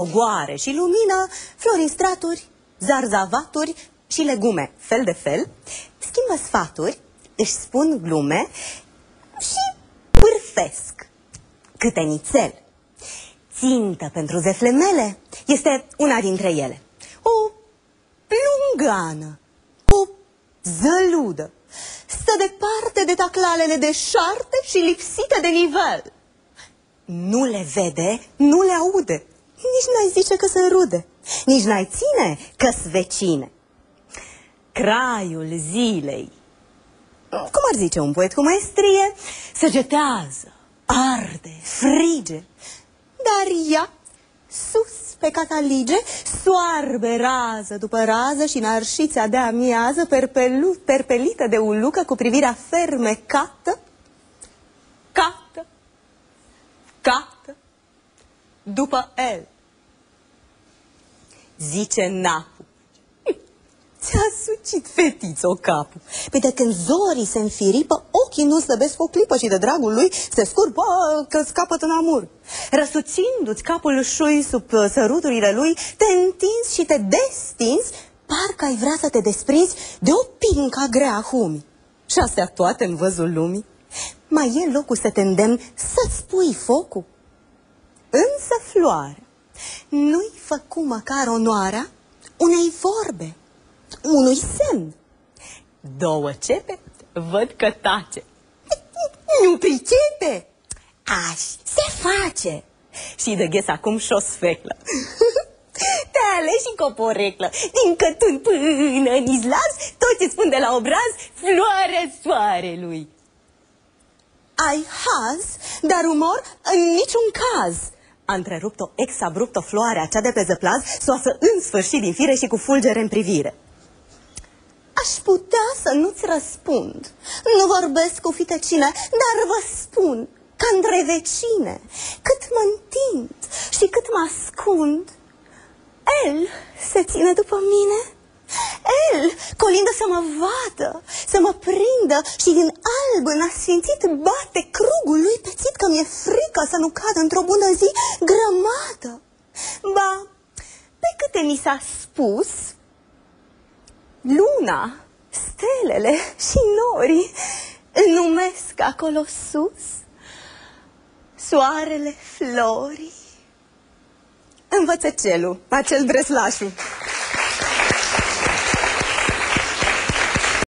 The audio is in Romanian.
ogoare și lumină, flori în straturi, zarzavaturi și legume, fel de fel, schimbă sfaturi, își spun glume și pârfesc câte nițel. Țintă pentru zeflemele este una dintre ele. O plungană, o zăludă, stă departe de taclalele de șarte și lipsite de nivel. Nu le vede, nu le aude, nici n-ai zice că se rude, nici n-ai ține că s vecine. Craiul zilei, cum ar zice un poet cu maestrie, săgetează, arde, frige, dar ea, sus pe catalige, soarbe rază după rază și în arșița de amiază, perpelu, perpelită de ulucă cu privirea fermecată, după el. Zice Napu. Ți-a sucit fetițo capul. Păi de când zorii se înfiripă, ochii nu slăbesc o clipă și de dragul lui se scurpă că scapă în amur. Răsuțindu-ți capul șui sub uh, săruturile lui, te întinzi și te destinzi, parcă ai vrea să te desprinzi de o pinca grea humi. Și astea toate în văzul lumii. Mai e locul să te îndemn să-ți pui focul? Însă floarea nu-i făcu măcar onoarea unei vorbe, unui semn. Două cepe văd că tace. Nu pricepe! Aș, se face! Și de ghes acum și o sfeclă. Tale și coporeclă, din cătun până în izlaz, tot ce spun de la obraz, floarea soarelui. Ai haz, dar umor în niciun caz a întrerupt-o ex-abruptă floarea cea de pe zăplaz, soasă în sfârșit din fire și cu fulgere în privire. Aș putea să nu-ți răspund. Nu vorbesc cu fitecine, dar vă spun că între vecine, cât mă întind și cât mă ascund, el se ține după mine el, colindă să mă vadă, să mă prindă și din alb în asfințit bate crugul lui pețit că mi-e frică să nu cad într-o bună zi grămadă. Ba, pe câte mi s-a spus, luna, stelele și norii numesc acolo sus soarele florii. Învățăcelul, acel breslașul.